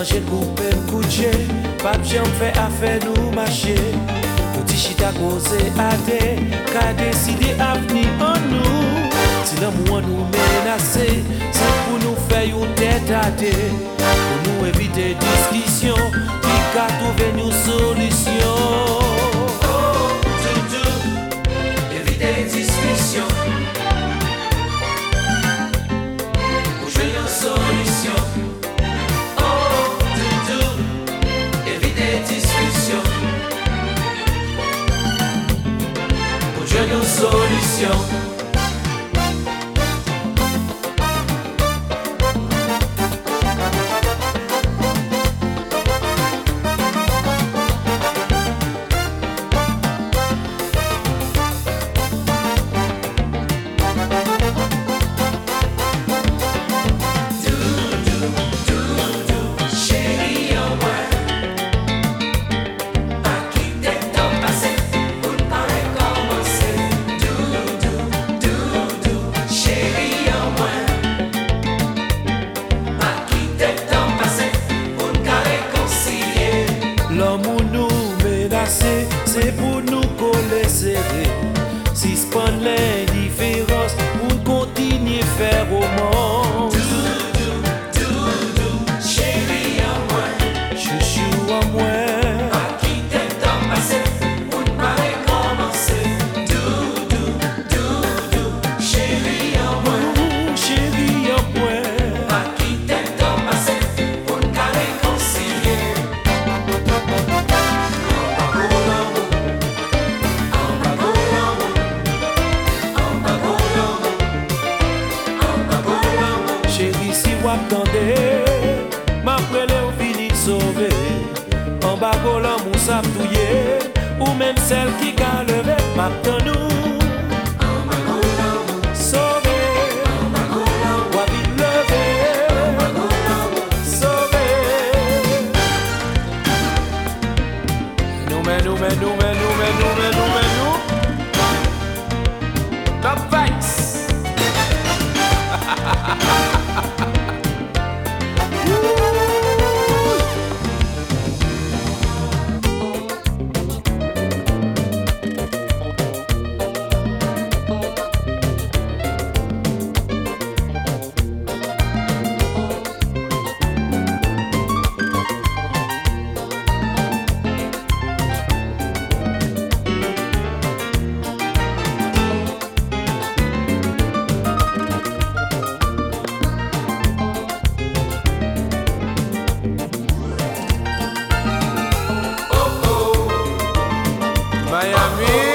J'ai coupé le coucher, pas bien fait à faire nous marcher. Pour t'y chiter à causer, à te, qu'a décidé à venir en nous. Si l'amour nous menace, c'est pour nous faire une tête à te. Pour nous éviter discussion, puis qu'à nous. yon solisyon ap tande Ma prele ou fini sove An bako lan mous ap touye Ou men sel ki ka leve Ma tan nou Miami.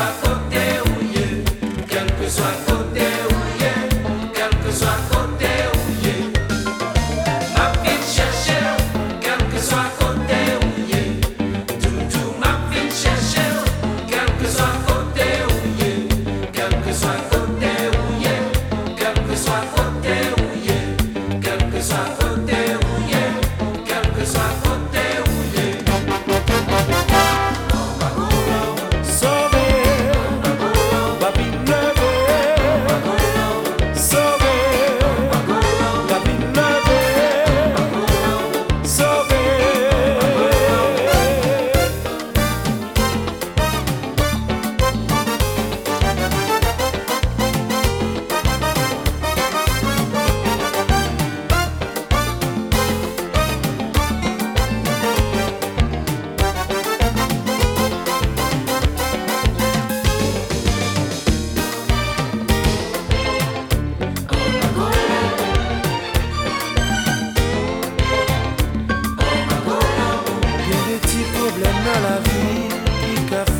pa pa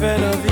fè la vi